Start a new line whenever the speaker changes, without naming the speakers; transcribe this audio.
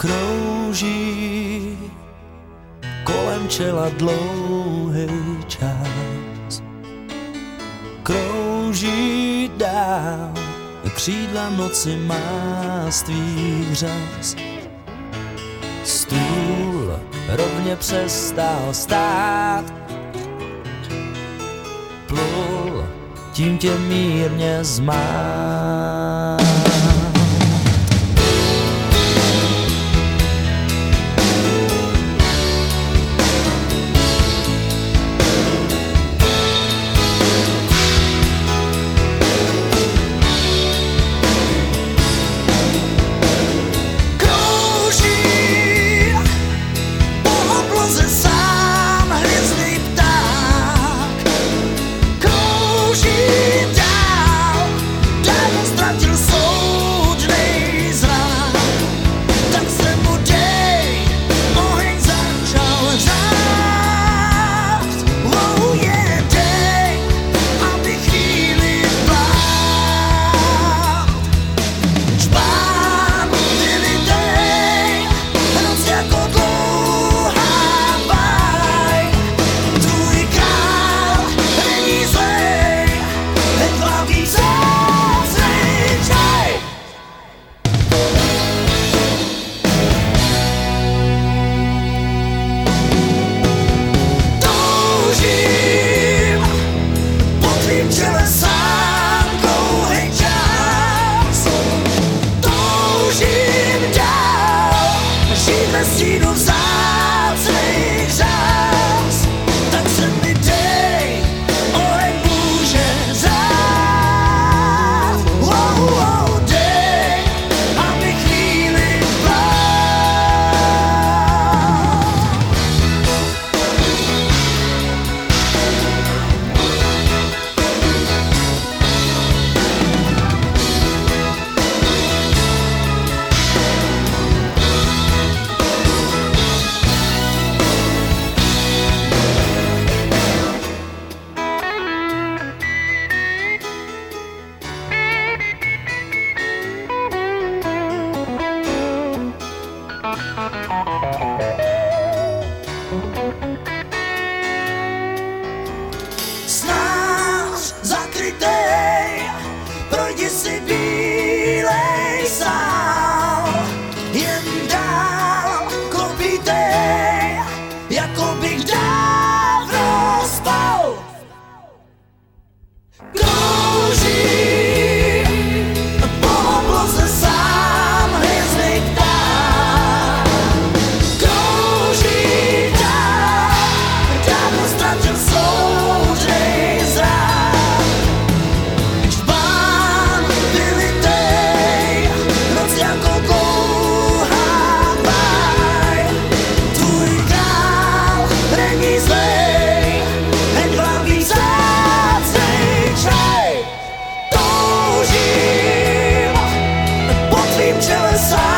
krouží kolem čela dlouhý čas. Krouží dál, křídla noci má z řas. Stůl rovně přestal stát, plul, tím tě mírně zmát. she died. to a.